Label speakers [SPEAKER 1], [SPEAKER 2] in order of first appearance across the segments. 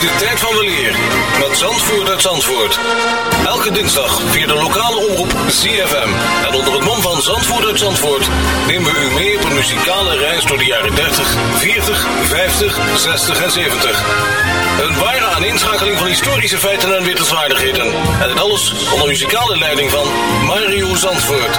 [SPEAKER 1] de tijd van weleer met Zandvoort uit Zandvoort. Elke dinsdag via de lokale omroep CFM. En onder het mom van Zandvoort uit Zandvoort nemen we u mee op een muzikale reis door de jaren 30, 40, 50, 60 en 70. Een ware aaninschakeling van historische feiten en wittelswaardigheden. En alles onder muzikale leiding van Mario Zandvoort.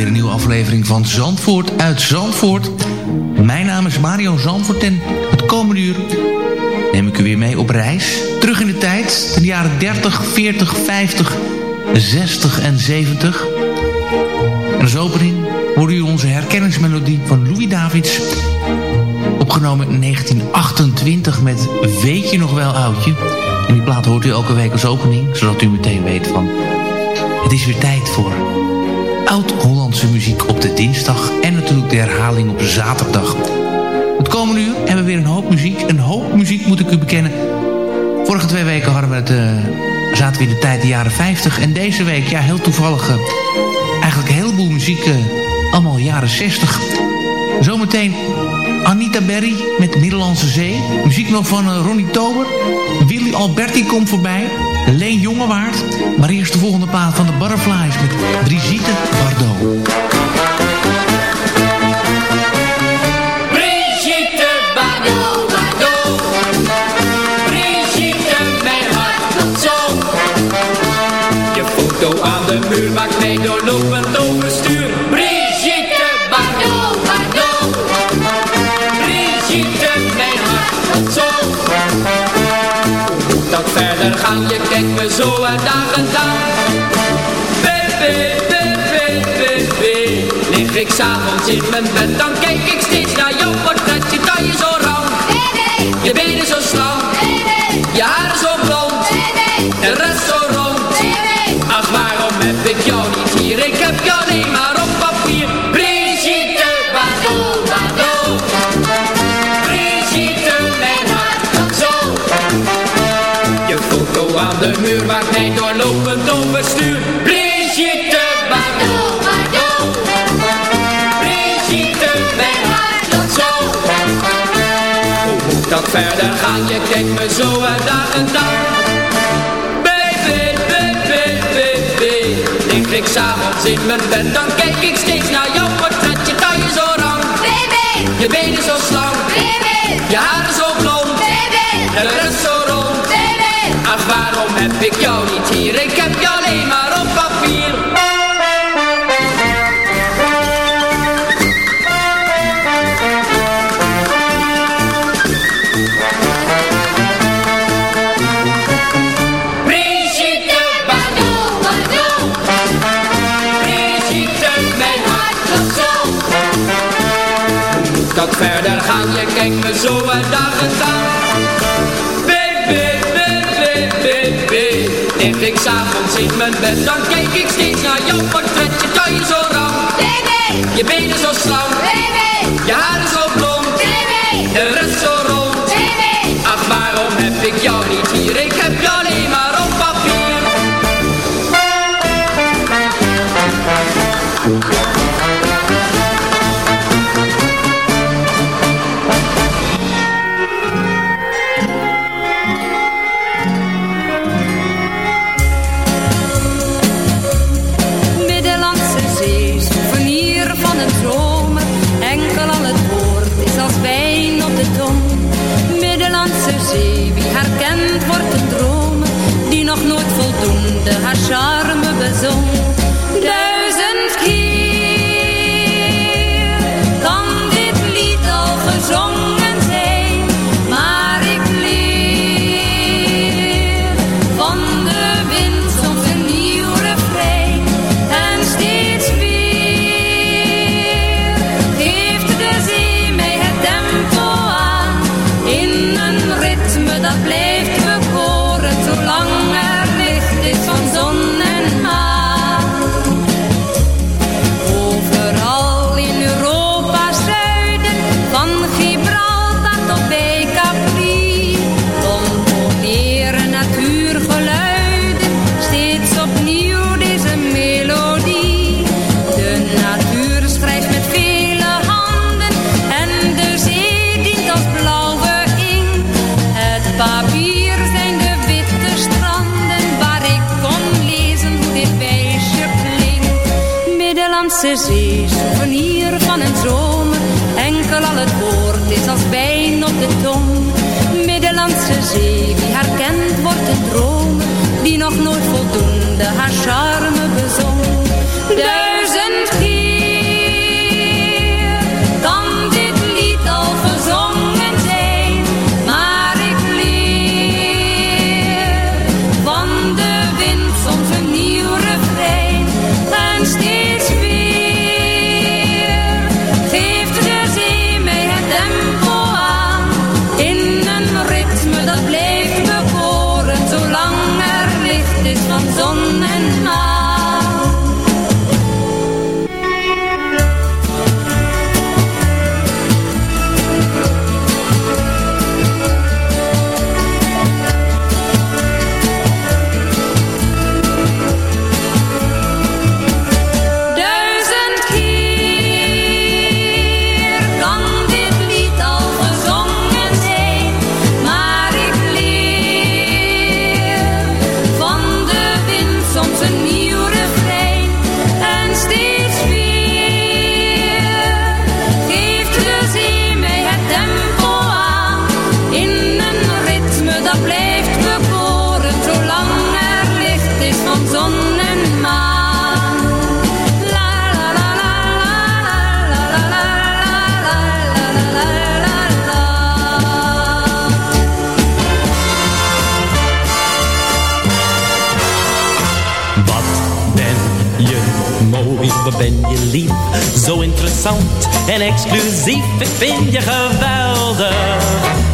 [SPEAKER 2] Wel weer een nieuwe aflevering van Zandvoort uit Zandvoort. Mijn naam is Mario Zandvoort en het komende uur neem ik u weer mee op reis. Terug in de tijd, in de jaren 30, 40, 50, 60 en 70. En als opening hoorde u onze herkenningsmelodie van Louis Davids... opgenomen in 1928 met Weet je nog wel oudje... En die plaat hoort u elke week als opening, zodat u meteen weet van... Het is weer tijd voor oud-Hollandse muziek op de dinsdag... en natuurlijk de herhaling op zaterdag. Het komende uur hebben we weer een hoop muziek. Een hoop muziek moet ik u bekennen. Vorige twee weken hadden we het, eh, zaten we in de tijd de jaren 50. En deze week, ja, heel toevallig... eh, eigenlijk een heleboel muziek, eh, allemaal jaren 60. Zometeen Anita Berry met Middellandse Zee. Muziek nog van uh, Ronnie Tober. Willy Alberti komt voorbij. Leen Jongewaard. Maar eerst de volgende paard van de Butterflies met Brigitte Bardot.
[SPEAKER 3] muur maakt mij doorlopend verder gaan, je kijkt me zo en dag en dag. Baby, baby, baby. Lig ik s'avonds in mijn bed, dan kijk verder gaan? Je kijkt me zo en dag en dag. Lig ik s'avonds in mijn bed, dan kijk ik steeds naar jouw portret. Je taille zo rang, baby. Je benen zo slank, baby. Je haren zo blond, baby. En de rest zo rond, baby. Ach, waarom heb ik jou niet hier? Ik heb jou alleen maar gaan, je kijkt me zo en dag en dag. Baby, baby, baby, lig ik s'avonds in mijn bed, dan kijk ik steeds naar jouw portret. Je taille zo rauw, baby, je benen zo slank, baby, je haren zo blond, baby, de rest zo rond, baby. Ach, waarom heb ik jou niet hier? Ik heb jou
[SPEAKER 4] is
[SPEAKER 5] wat ben je lief. Zo interessant en exclusief, ik vind je geweldig.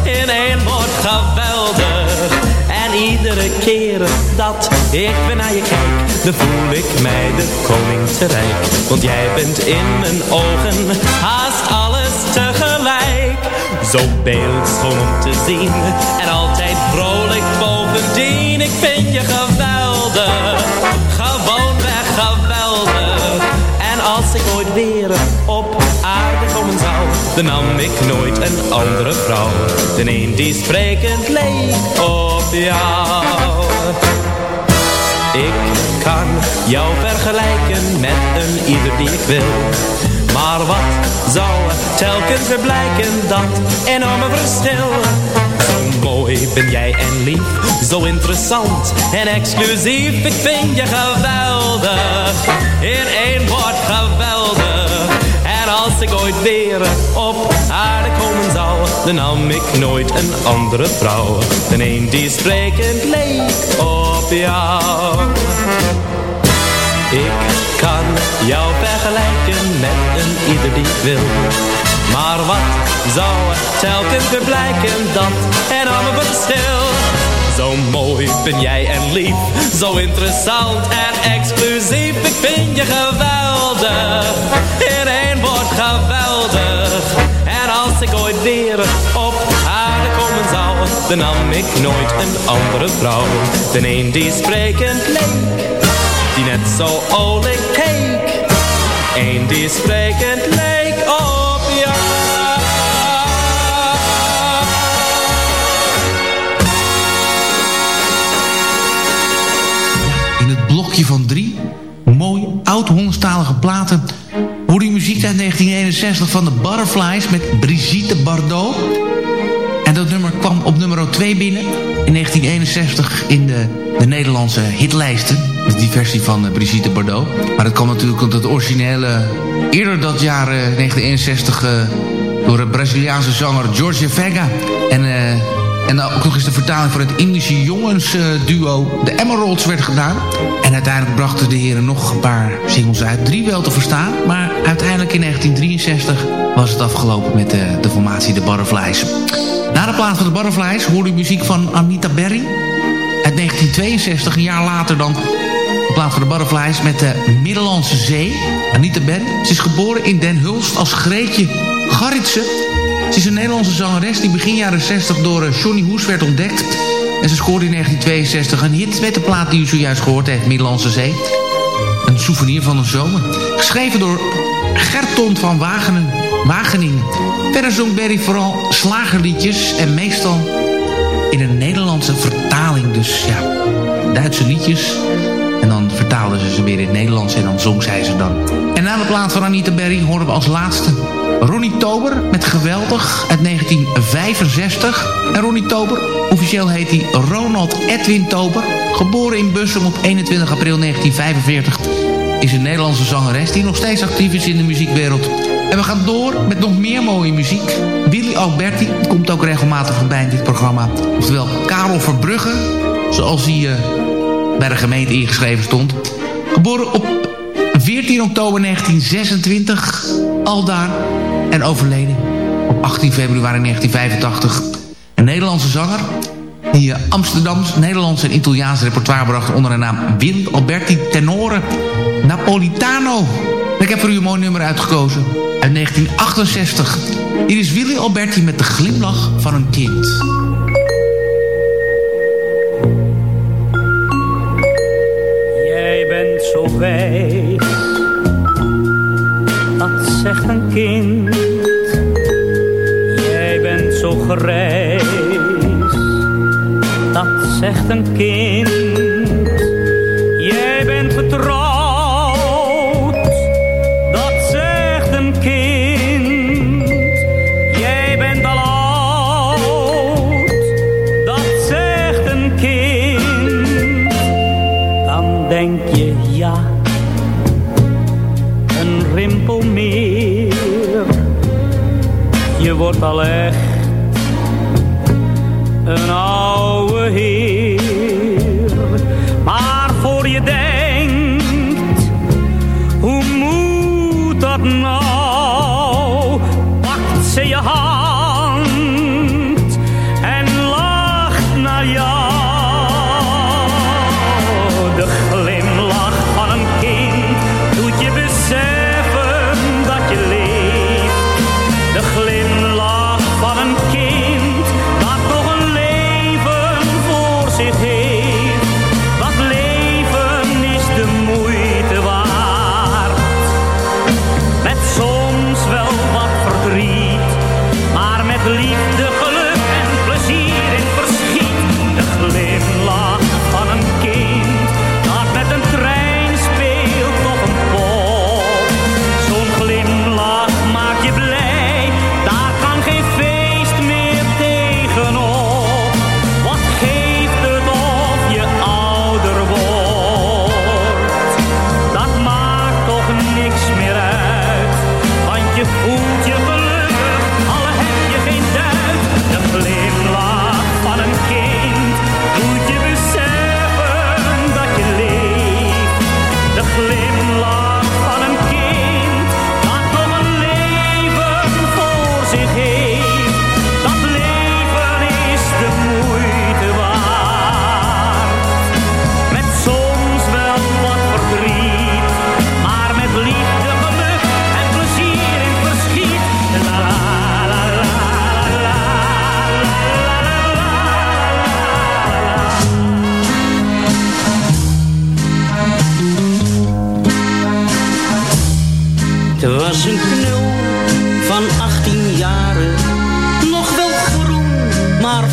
[SPEAKER 5] In één woord geweldig. En iedere keer dat ik weer naar je kijk, dan voel ik mij de koning te rijk. Want jij bent in mijn ogen haast alles tegelijk. Zo beeldschoon om te zien en altijd vrolijk bovendien. Ik vind je geweldig, op aarde komen zou, dan nam ik nooit een andere vrouw. De een die sprekend leek op jou. Ik kan jou vergelijken met een ieder die ik wil. Maar wat zou telkens weer blijken, dat enorme verschil. Zo mooi ben jij en lief, zo interessant en exclusief. Ik vind je geweldig, in één woord geweldig. En als ik ooit weer op aarde komen zou, dan nam ik nooit een andere vrouw. Dan een die sprekend leek op jou. Ik kan jou vergelijken met een ieder die wil. Maar wat zou er telkens weer blijken, dat enorme verschil. Zo mooi ben jij en lief, zo interessant en exclusief. Ik vind je geweldig, één woord geweldig. En als ik ooit weer op aarde komen zou, dan nam ik nooit een andere vrouw. De een die sprekend leek die net zo olijk keek. Eén die sprekend leek op jou.
[SPEAKER 2] In het blokje van drie, mooi oud-Hollandstalige platen... hoor je muziek uit 1961 van de Butterflies met Brigitte Bardot. En dat nummer kwam op nummer 2 binnen in 1961 in de, de Nederlandse hitlijsten. Dat die versie van uh, Brigitte Bardot. Maar dat kwam natuurlijk omdat het originele... eerder dat jaar uh, 1961 uh, door de Braziliaanse zanger George Vega. En, uh, en ook nog eens de vertaling voor het Indische jongensduo de Emeralds werd gedaan. En uiteindelijk brachten de heren nog een paar singles uit. Drie wel te verstaan, maar uiteindelijk in 1963 was het afgelopen met de, de formatie de Butterflies. Na de plaats van de Butterflies hoorde u muziek van Anita Berry. Uit 1962, een jaar later dan in plaats van de Butterflies met de Middellandse Zee. Anita Berry. Ze is geboren in Den Hulst als Greetje Garritsen. Ze is een Nederlandse zangeres die begin jaren 60 door Johnny Hoes werd ontdekt. En ze scoorde in 1962 een hit met de plaat die u zojuist gehoord heeft, Middellandse Zee. Een souvenir van een zomer. Geschreven door Gerton van Wagenen, Wageningen. Verder zong Berry vooral slagerliedjes en meestal in een Nederlandse vertaling. Dus ja, Duitse liedjes. En dan vertaalden ze ze weer in het Nederlands en dan zong zij ze dan. En na de plaat van Anita Berry horen we als laatste Ronnie Tober met Geweldig uit 1965. En Ronnie Tober, officieel heet hij Ronald Edwin Tober. Geboren in Bussum op 21 april 1945. Is een Nederlandse zangeres die nog steeds actief is in de muziekwereld. En we gaan door met nog meer mooie muziek. Willy Alberti komt ook regelmatig voorbij in dit programma. Oftewel Karel Verbrugge, zoals hij uh, bij de gemeente ingeschreven stond. Geboren op 14 oktober 1926, aldaar. En overleden op 18 februari 1985. Een Nederlandse zanger die uh, Amsterdams, Nederlands en Italiaans repertoire bracht onder de naam Willy Alberti Tenore Napolitano. Ik heb voor u een mooi nummer uitgekozen uit 1968. Hier is Willy Alberti met de glimlach van een kind.
[SPEAKER 6] Jij bent zo wijs, dat zegt een kind. Jij bent zo grijs, dat zegt een kind. Wordt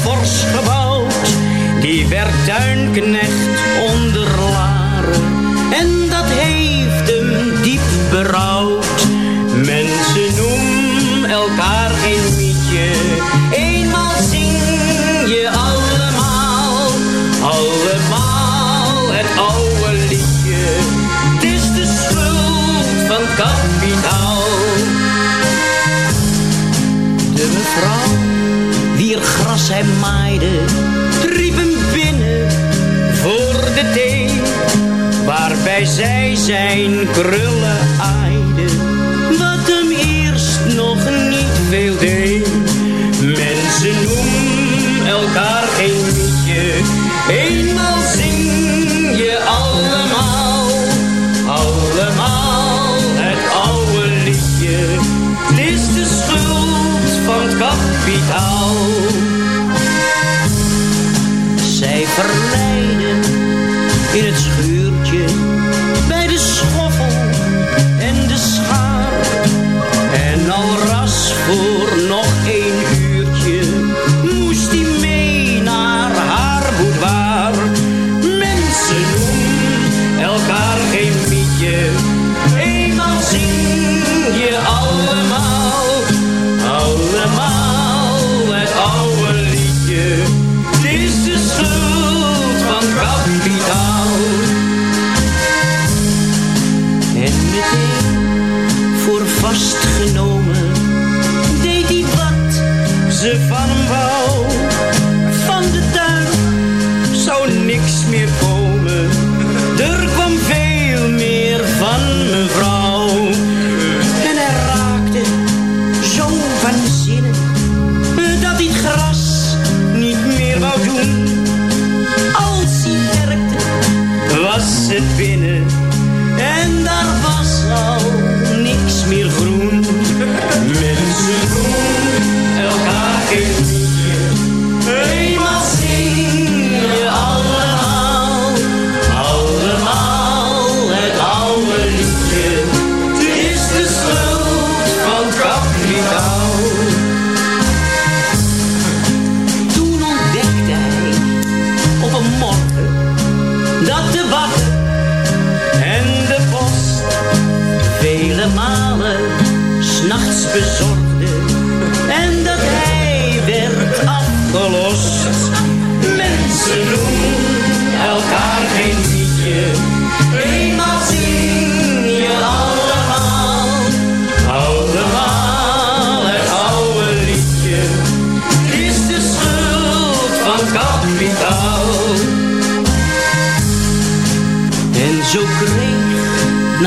[SPEAKER 7] fors gebouwd. Die
[SPEAKER 8] werd duinknecht onder laren en
[SPEAKER 9] dat heeft zij zijn krullen. Van de
[SPEAKER 10] duin zou niks meer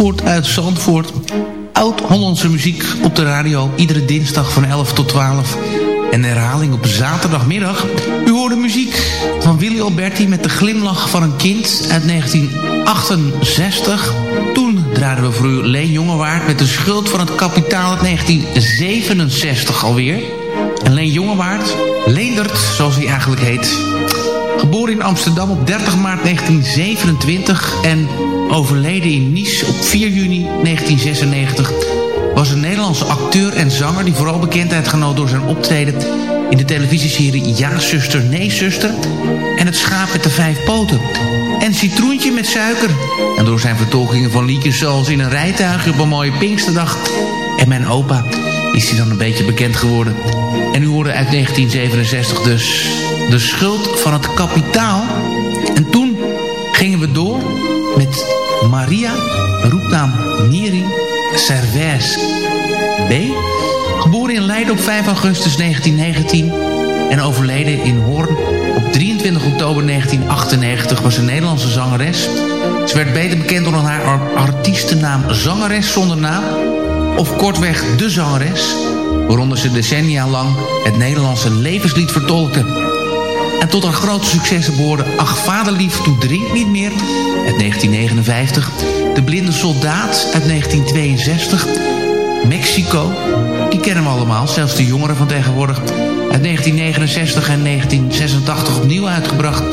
[SPEAKER 10] Zandvoort uit Zandvoort. Oud-Hollandse muziek op de radio. Iedere dinsdag van 11 tot 12. En herhaling op zaterdagmiddag. U hoorde muziek van Willy Alberti met de glimlach van een kind uit 1968. Toen draaiden we voor u Leen Jongewaard met de schuld van het kapitaal uit 1967 alweer. En Leen Jongewaard, Leendert zoals hij eigenlijk heet... Geboren in Amsterdam op 30 maart 1927 en overleden in Nice op 4 juni 1996... was een Nederlandse acteur en zanger die vooral bekendheid genoot door zijn optreden... in de televisieserie Ja, zuster, nee, zuster... en Het schaap met de vijf poten... en Citroentje met suiker... en door zijn vertolkingen van liedjes zoals In een rijtuigje op een mooie Pinksterdag... en Mijn opa is hij dan een beetje bekend geworden. En u hoorde uit 1967 dus de schuld van het kapitaal. En toen gingen we door met Maria, roepnaam Miri Servais B. Geboren in Leiden op 5 augustus 1919 en overleden in Hoorn op 23 oktober
[SPEAKER 2] oktober 1998 was een Nederlandse zangeres. Ze werd beter bekend onder haar artiestennaam Zangeres zonder naam... of kortweg De Zangeres... waaronder ze decennia lang het Nederlandse levenslied vertolkte. En tot haar grote successen behoorde Ach Vaderlief, Toe Drink Niet Meer... uit 1959, De Blinde Soldaat uit 1962... Mexico, die kennen we allemaal, zelfs de jongeren van tegenwoordig... uit 1969 en 1986 opnieuw uitgebracht.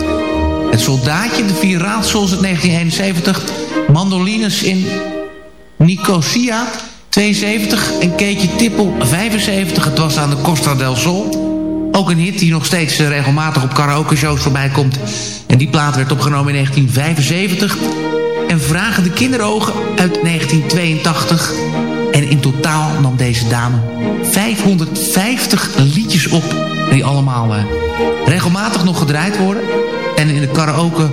[SPEAKER 2] Het Soldaatje, De Vier Raadsels uit 1971... Mandolines in Nicosia 72 en Keetje Tippel 75. Het was aan de Costa del Sol. Ook een hit die nog steeds eh, regelmatig op karaoke-shows voorbij komt. En die plaat werd opgenomen in 1975. En Vragen de Kinderogen uit 1982... En in totaal nam deze dame 550 liedjes op. Die allemaal uh, regelmatig nog gedraaid worden. En in de karaoke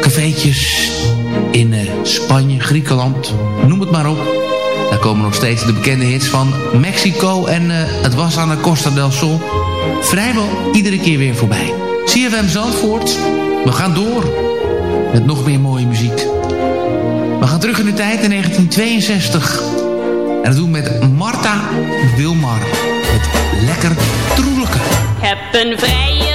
[SPEAKER 2] cafeetjes in uh, Spanje, Griekenland, noem het maar op. Daar komen nog steeds de bekende hits van Mexico en het was aan de Costa del Sol. Vrijwel iedere keer weer voorbij. CFM Zandvoort, we gaan door met nog meer mooie muziek. We gaan terug in de tijd in 1962... En dat doen we met Marta Wilmar. Met lekker troelijke.
[SPEAKER 11] Heb een vrijer,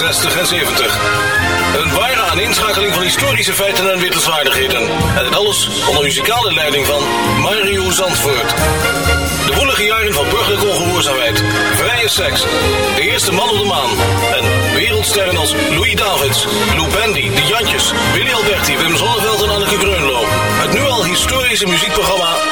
[SPEAKER 1] 60 en 70. Een ware aaninschakeling van historische feiten en wittelswaardigheden. En alles onder muzikale leiding van Mario Zandvoort. De woelige jaren van burgerlijke ongehoorzaamheid, vrije seks, de eerste man op de maan en wereldsterren als Louis Davids, Lou Bendy, De Jantjes, Willy Alberti, Wim Zonneveld en Anneke Greunlo. Het nu al historische muziekprogramma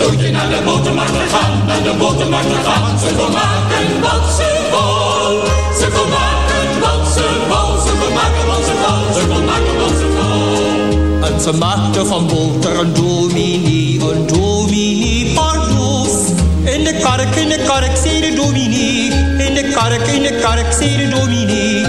[SPEAKER 7] cadeautje naar de botermarkt gaan, naar de botermarkt gaan. Ze vermaken wat ze vol, ze vermaken wat ze vol,
[SPEAKER 12] ze vermaken wat ze
[SPEAKER 7] vol, ze vermaken wat ze vol. En
[SPEAKER 13] ze maakten van boter een
[SPEAKER 12] dominee,
[SPEAKER 7] een dominee
[SPEAKER 14] pardoes.
[SPEAKER 12] In de kark, in de kark, zei de dominee, in de kark, in de kark, zei de dominee.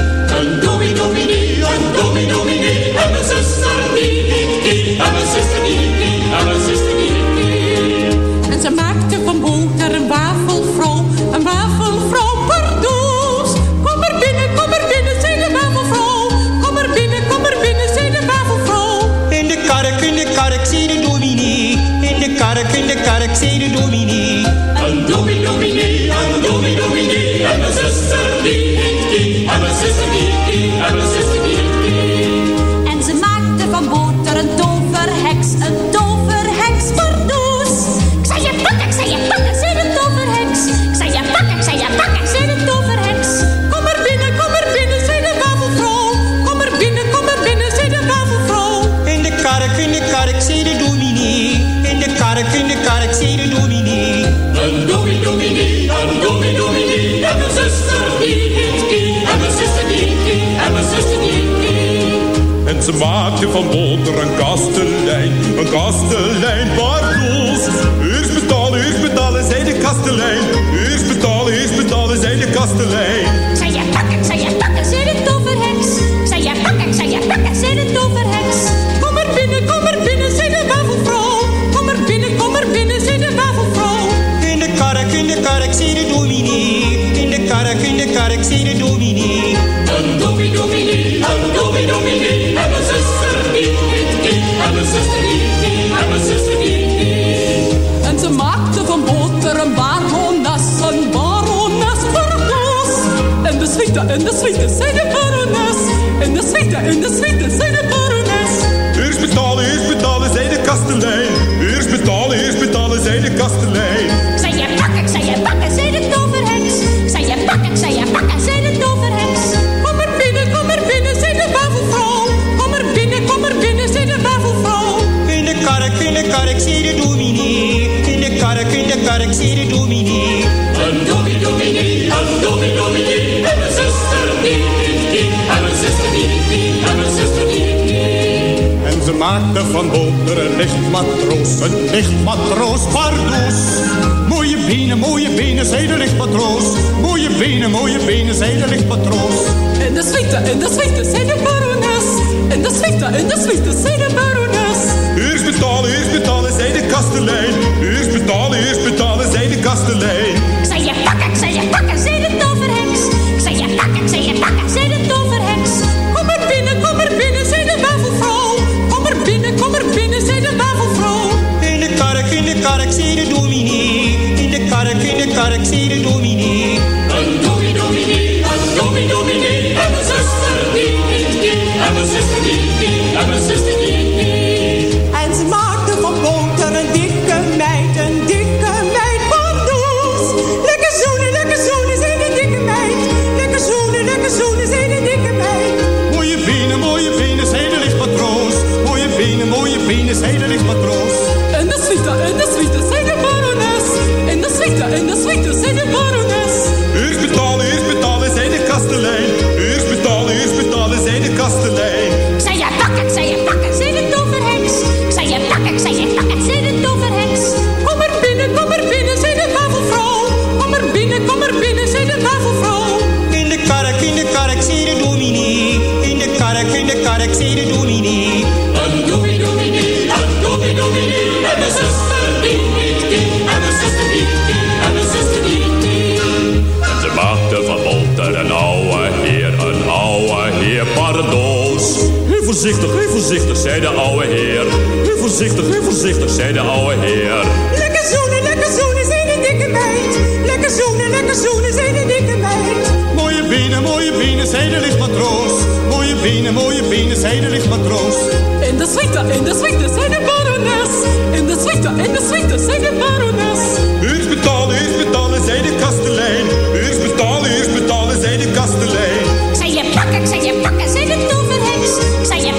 [SPEAKER 15] Ze maakte van boter een kastelein, een kastelein pardoes. Eerst betalen, eerst betalen, zei de kastelein. Eerst betalen, eerst betalen, zei de kastelein.
[SPEAKER 14] Zei je pakken, zei je pakken, zei de toverheks. Zei je pakken, zei je pakken, zei de toverheks.
[SPEAKER 13] Kom er binnen, kom er binnen, zei de wafelvrouw. Kom er binnen, kom er binnen, zei de wafelvrouw.
[SPEAKER 12] In de kark, in de kark, zei de dominee. In de kark, in de kark,
[SPEAKER 13] en de suite, zei de barones. En de suite, en de suite, zei de barones.
[SPEAKER 15] Eerst betalen, eerst betalen, zei de kastelein. Eerst betalen, eerst betalen, zei de kastelein.
[SPEAKER 14] Ik zei je pakken, ik zei je pakken, zei de toverheks. Ik zei je pakken, ik zei je pakken, zei de toverheks.
[SPEAKER 13] Kom er binnen, kom er binnen, zei de wafelvrouw. Kom er binnen, kom er binnen, zei de wafelvrouw.
[SPEAKER 12] In de kark, in de kark, zei de dominee. In de kark, in de kark, zei de dominee.
[SPEAKER 7] Een dominee, dominee, een dominee.
[SPEAKER 15] Ze maakte van boter een lichtmatroos, een lichtmatroos pardoes.
[SPEAKER 12] Mooie benen, mooie benen, zei de lichtmatroos. Mooie benen, mooie benen, zei de lichtmatroos.
[SPEAKER 13] En de suite, en de suite, zei de barones. En de suite, en de suite, zei de barones.
[SPEAKER 15] Eerst betalen, eerst betalen, zei de kastelein. Eerst betalen, eerst betalen, zei de kastelein.
[SPEAKER 14] Ik zei je pakken, ik zei je pakken,
[SPEAKER 12] kark, in de dominee. In de kark, in de kark, zei de dominee.
[SPEAKER 15] Voorzichtig, heel voorzichtig, zei de ouwe heer. Heel voorzichtig, heel voorzichtig, zei de ouwe heer.
[SPEAKER 13] Lekker zoenen, lekker zoenen, zei de dikke meid. Lekker zoenen, lekker zoenen, zei de dikke meid.
[SPEAKER 12] Mooie benen, mooie benen, zei de lichtmatroos. Mooie benen, mooie benen, zei de lichtmatroos.
[SPEAKER 13] In de suite, in de suite, zei de barones. In de suite, in de suite, zei de barones.
[SPEAKER 15] Eerst betalen, eerst betalen, zei de kastelein. Eerst betalen, eerst betalen, zei de kastelein.
[SPEAKER 14] Zei je pakken, zei je pakken, zei de toverheks.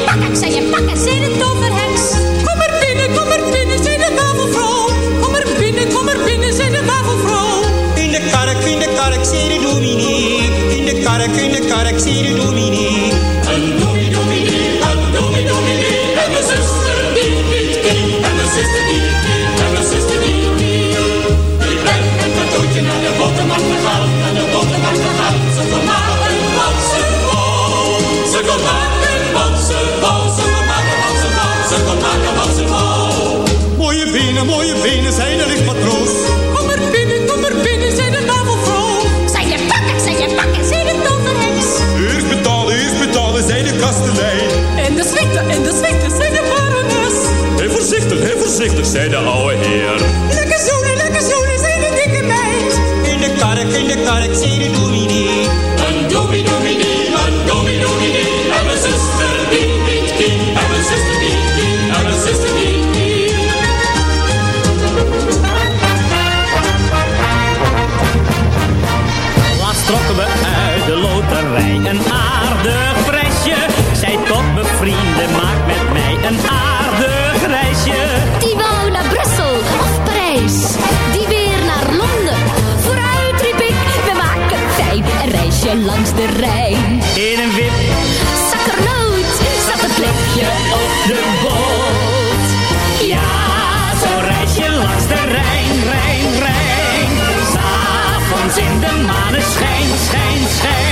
[SPEAKER 14] Ik zei je pakken, zei de toverheks.
[SPEAKER 13] Kom er binnen, kom er binnen, zei de wafelvrouw. Kom er binnen, kom er binnen, zei de wafelvrouw.
[SPEAKER 12] In de kark, in de kark, zei de dominee. In de kark, in de kark, zei de dominee. mooie benen, zijn de lichtpatroos.
[SPEAKER 13] Kom er binnen, kom er binnen, zijn de navelvrouw.
[SPEAKER 14] Zijn je pakken, zijn je pakken, zijn de toverheks.
[SPEAKER 12] Eerst betalen, eerst betalen, zijn de kastelein.
[SPEAKER 13] En de zwichten, en de zwitte, zijn de barones.
[SPEAKER 15] Heel voorzichtig, heel voorzichtig, zij de oude heer.
[SPEAKER 13] Lekker zoenen, lekker zoenen, zijn de dikke meid.
[SPEAKER 12] In de kark, in de kark, zijn de dominee.
[SPEAKER 6] bekende maakt met mij een aardig reisje.
[SPEAKER 14] Die wou naar Brussel of Parijs, die weer naar Londen. Vooruit riep ik, we maken fijn een reisje langs de Rijn.
[SPEAKER 6] In een wip,
[SPEAKER 14] zakkernoot, zat het plekje op de boot.
[SPEAKER 6] Ja, zo'n reisje langs de Rijn, Rijn, Rijn. S'avonds in de maneschijn, schijn, schijn.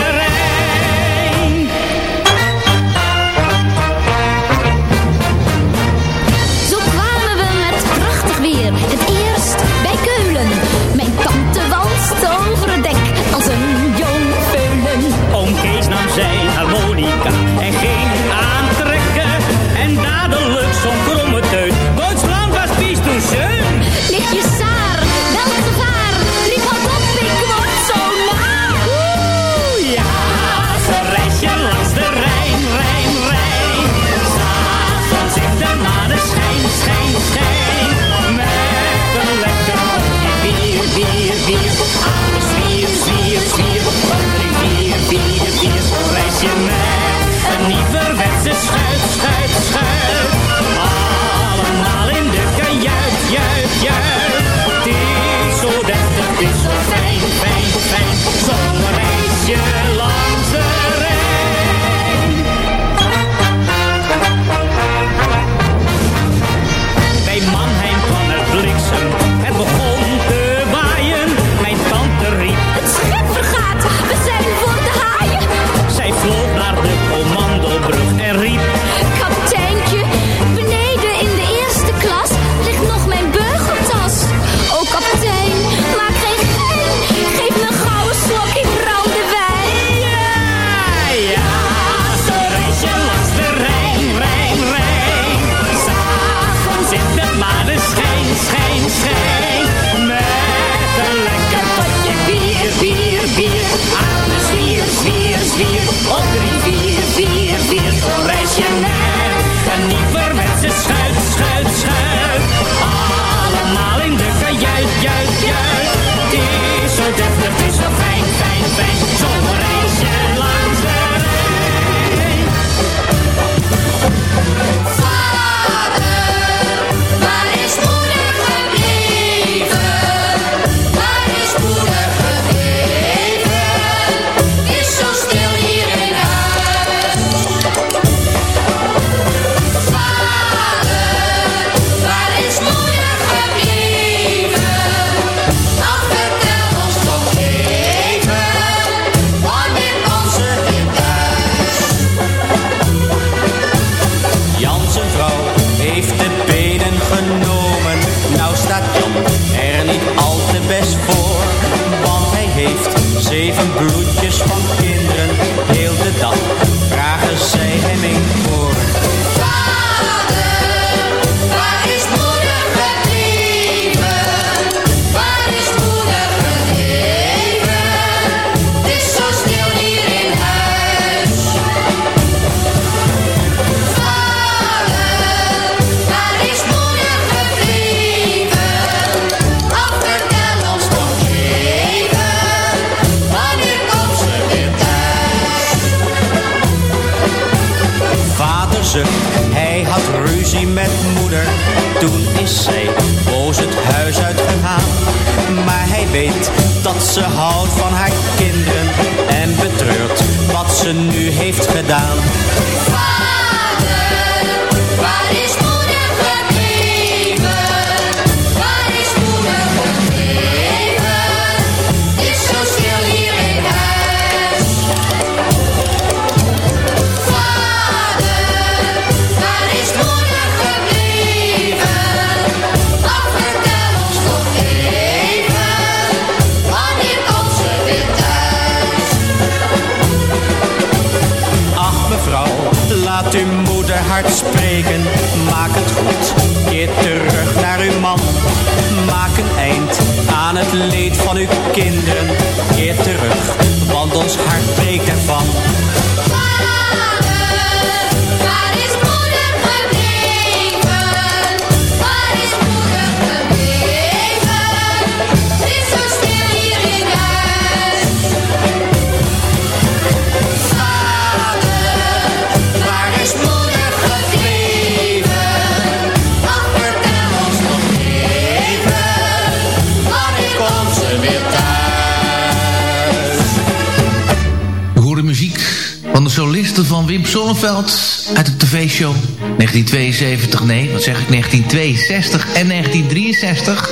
[SPEAKER 2] Uit de tv-show. 1972, nee, wat zeg ik, 1962 en 1963.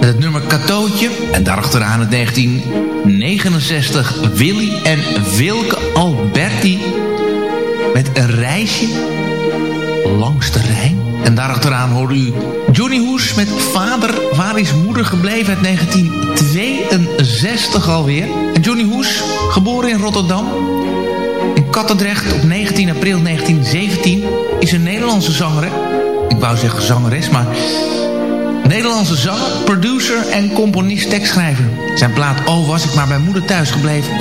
[SPEAKER 2] Met het nummer Katootje en daarachteraan het 1969 Willy en Wilke Alberti. Met een reisje langs de Rijn. En daarachteraan hoorde u Johnny Hoes met Vader, waar is moeder gebleven uit 1962 alweer. En Johnny Hoes, geboren in Rotterdam, Kattendrecht op 19 april 1917, is een Nederlandse zanger. Ik wou zeggen zangeres, maar Nederlandse zanger, producer en componist-tekstschrijver. Zijn plaat Oh was ik maar bij moeder thuis gebleven.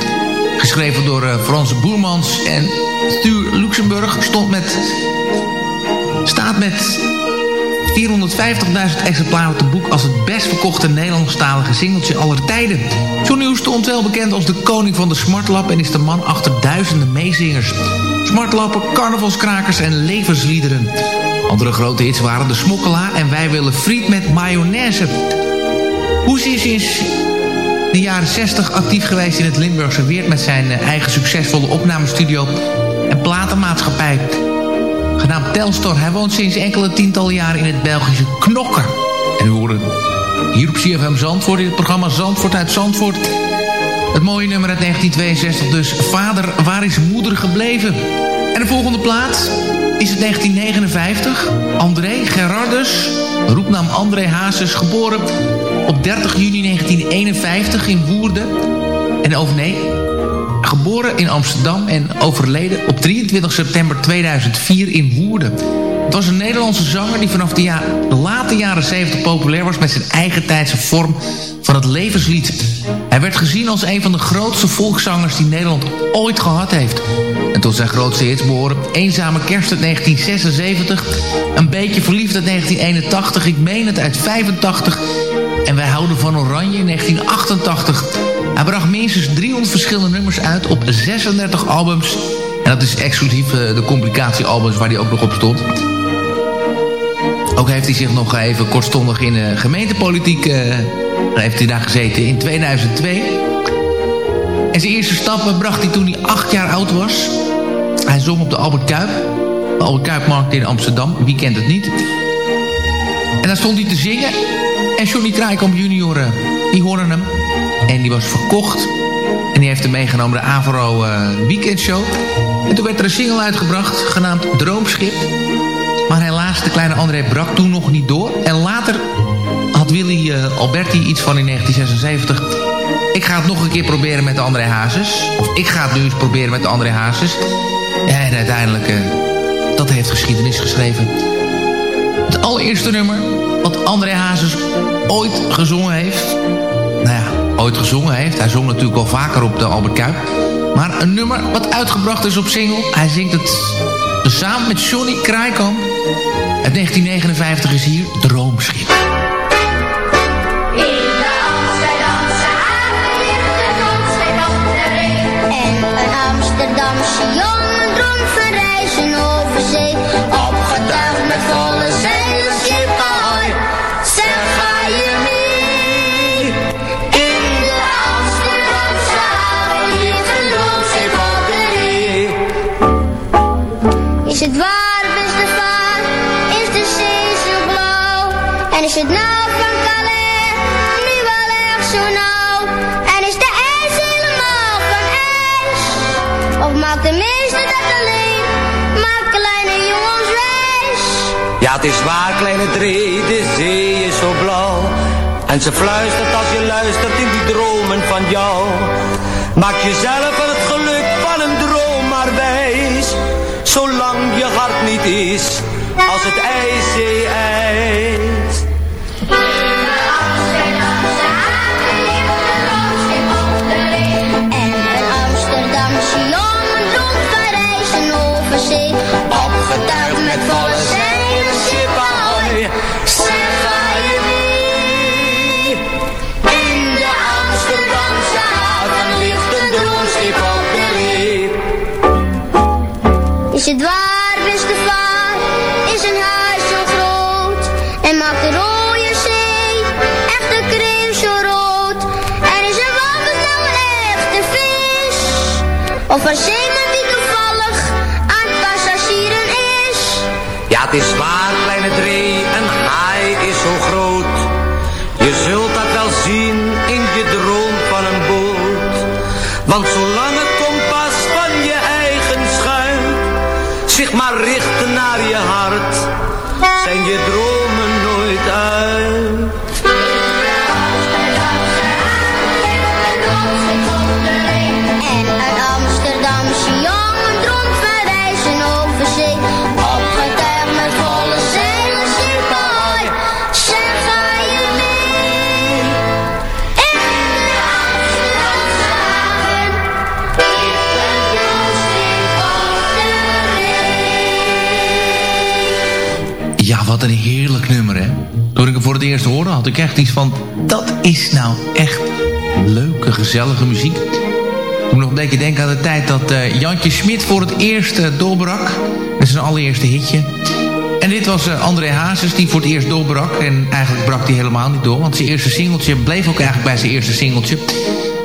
[SPEAKER 2] Geschreven door eh, Frans Boermans en Stuur Luxemburg. Stond met, staat met 450.000 exemplaren op het boek... als het best verkochte Nederlandstalige singeltje aller tijden. Johnny Hoes stond wel bekend als de koning van de smartlap... en is de man achter duizenden meezingers. Smartlappen, carnavalskrakers en levensliederen. Andere grote hits waren De Smokkelaar en Wij willen friet met mayonaise. Hoes is de jaren 60 actief geweest in het Limburgse Weert... met zijn eh, eigen succesvolle opnamestudio en platenmaatschappij. Genaamd Telstor. Hij woont sinds enkele tientallen jaren in het Belgische Knokken. En we horen hier op CFM Zandvoort in het programma Zandvoort uit Zandvoort... het mooie nummer uit 1962 dus... Vader, waar is moeder gebleven? En de volgende plaat is het 1959. André Gerardus, roepnaam André Hazes, geboren op 30 juni 1951 in Woerden. En over nee, geboren in Amsterdam en overleden op 23 september 2004 in Woerden. Het was een Nederlandse zanger die vanaf de, ja late jaren 70 populair was... met zijn eigen tijdse vorm van het levenslied. Hij werd gezien als een van de grootste volkszangers die Nederland ooit gehad heeft. En tot zijn grootste hits behoren Eenzame Kerst uit 1976... Een beetje verliefd uit 1981, ik meen het uit 85... en Wij houden van Oranje in 1988... Hij bracht minstens 300 verschillende nummers uit op 36 albums. En dat is exclusief uh, de complicatiealbums waar hij ook nog op stond. Ook heeft hij zich nog even kortstondig in de gemeentepolitiek... Uh, heeft hij daar gezeten in 2002. En zijn eerste stappen bracht hij toen hij acht jaar oud was. Hij zong op de Albert Kuip. De Albert Kuipmarkt in Amsterdam. Wie kent het niet? En daar stond hij te zingen. En Johnny Kraaikamp junior, die hoorde hem. En die was verkocht. En die heeft hem meegenomen de Avro uh, Weekendshow. En toen werd er een single uitgebracht, genaamd Droomschip. Maar helaas, de kleine André brak toen nog niet door. En later had Willy uh, Alberti iets van in 1976. Ik ga het nog een keer proberen met de André Hazes. Of ik ga het nu eens proberen met de André Hazes. En uiteindelijk, uh, dat heeft geschiedenis geschreven. Het allereerste nummer wat André Hazes ooit gezongen heeft. Ooit gezongen heeft. Hij zong natuurlijk al vaker op de Albert Kuip. Maar een nummer wat uitgebracht is op single. Hij zingt het samen met Johnny Kraaikamp. Uit 1959 is hier Droomschip.
[SPEAKER 16] Amsterdamse jongen droomt van over zee.
[SPEAKER 17] Het is
[SPEAKER 7] waar, kleine Dree, de zee is zo blauw. En ze fluistert als je luistert in die dromen van jou. Maak jezelf het geluk van een droom maar wijs. Zolang je hart niet is als het ijs.
[SPEAKER 17] En een Amsterdamse jongen droomt van reizen over zee. Opgetuigd Is het waar, beste vaar? Is een huis zo groot? En maakt de rode zee echt de kreeg zo rood? En is een walvis nou echt een vis? Of een zeeman die toevallig aan passagieren is?
[SPEAKER 7] Ja, het is waar,
[SPEAKER 2] eerst had ik echt iets van... dat is nou echt leuke, gezellige muziek. Ik moet nog een beetje denken aan de tijd dat eh, Jantje Smit voor het eerst eh, doorbrak. Dat is zijn allereerste hitje. En dit was eh, André Hazes die voor het eerst doorbrak. En eigenlijk brak hij helemaal niet door. Want zijn eerste singeltje bleef ook eigenlijk bij zijn eerste singeltje.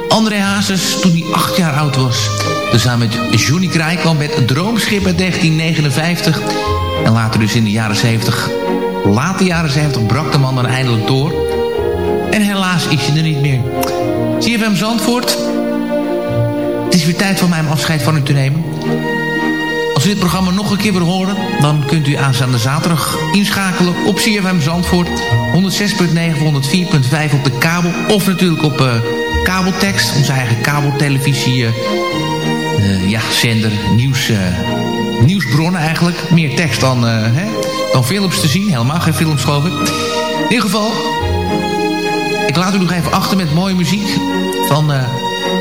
[SPEAKER 2] André Hazes, toen hij acht jaar oud was. Dus samen met Johnny Kraai kwam met Droomschip uit 1959. En later dus in de jaren 70. Late jaren 70 brak de man dan eindelijk door. En helaas is hij er niet meer. CFM Zandvoort. Het is weer tijd voor mij om afscheid van u te nemen. Als u dit programma nog een keer wil horen... dan kunt u aanstaande zaterdag inschakelen op CFM Zandvoort. 106.9 of 104.5 op de kabel. Of natuurlijk op eh, kabeltekst. Onze eigen kabeltelevisie... eh, eh, ja, zender, nieuws, nieuwsbronnen eigenlijk. Meer tekst dan, hè, dan films te zien. Helemaal geen films, geloof ik. In ieder geval, ik laat u nog even achter met mooie muziek van eh,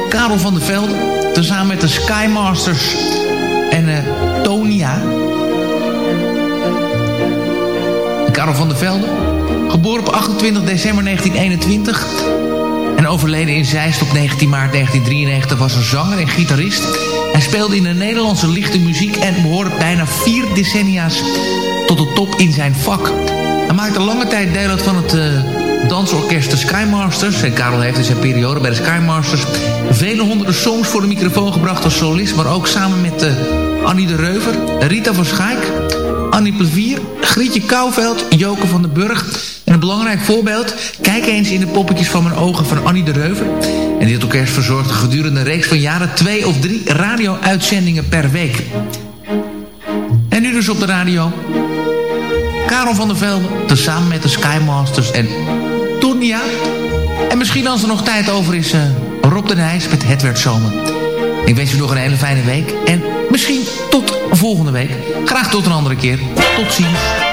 [SPEAKER 2] Karel van der Velde. Tezamen met de Skymasters en eh, Tonia. Karel van der Velde, geboren op 28 december 1921... En overleden in Zeist op 19 maart 1993 was een zanger en gitarist. Hij speelde in de Nederlandse lichte muziek en behoorde bijna vier decennia's tot de top in zijn vak. Hij maakte lange tijd deel uit van het uh, dansorkest de Skymasters. En Karel heeft in zijn periode bij de Skymasters vele honderden songs voor de microfoon gebracht als solist. Maar ook samen met uh, Annie de Reuver, Rita van Schaik, Annie Plevier, Grietje Kouwveld, Joke van den Burg... En een belangrijk voorbeeld, kijk eens in de poppetjes van mijn ogen van Annie de Reuver. En dit orkest verzorgde gedurende een reeks van jaren twee of drie radio-uitzendingen per week. En nu dus op de radio. Karel van der Velde, tezamen met de Skymasters en Tonia. En misschien als er nog tijd over is, uh, Rob de Nijs met Het werd zomer. Ik wens u nog een hele fijne week. En misschien tot volgende week. Graag tot een andere keer. Tot ziens.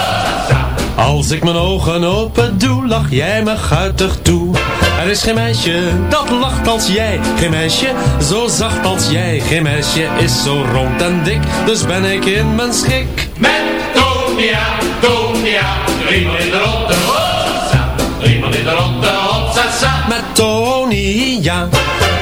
[SPEAKER 18] Als ik mijn ogen open doe, lach jij me guitig toe. Er is geen meisje dat lacht als jij. Geen meisje zo zacht als jij. Geen meisje is zo rond en dik, dus ben ik in mijn schik.
[SPEAKER 19] Met Tonia, Tonia, driemaal in de ronde.
[SPEAKER 18] Met Tony, ja.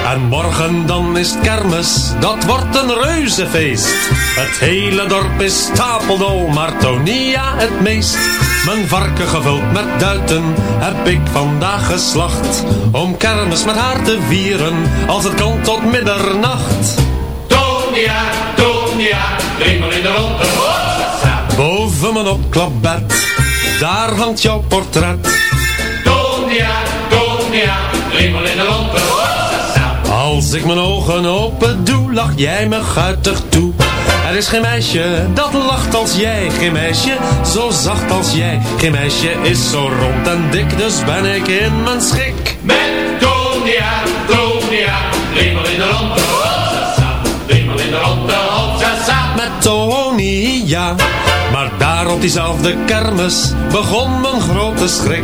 [SPEAKER 18] En morgen dan is het kermis, dat wordt een reuzefeest. Het hele dorp is stapeldol, maar Tonia het meest. Mijn varken gevuld met duiten heb ik vandaag geslacht. Om kermis met haar te vieren, als het kan tot middernacht.
[SPEAKER 19] Tonia, Tonia, driemaal in de ronde.
[SPEAKER 18] Boven mijn opklapbed, daar hangt jouw portret.
[SPEAKER 19] Tonia, Tonia, driemaal in de.
[SPEAKER 18] Als ik mijn ogen open doe, lach jij me guitig toe. Er is geen meisje dat lacht als jij, geen meisje zo zacht als jij. Geen meisje is zo rond en dik, dus ben ik in mijn schik.
[SPEAKER 19] Met Tonia, Tonia, driemaal in de sa. Driemaal in de ronde. Hopsa, sa.
[SPEAKER 18] Met Tony, ja. Maar daar op diezelfde kermis begon mijn grote schrik.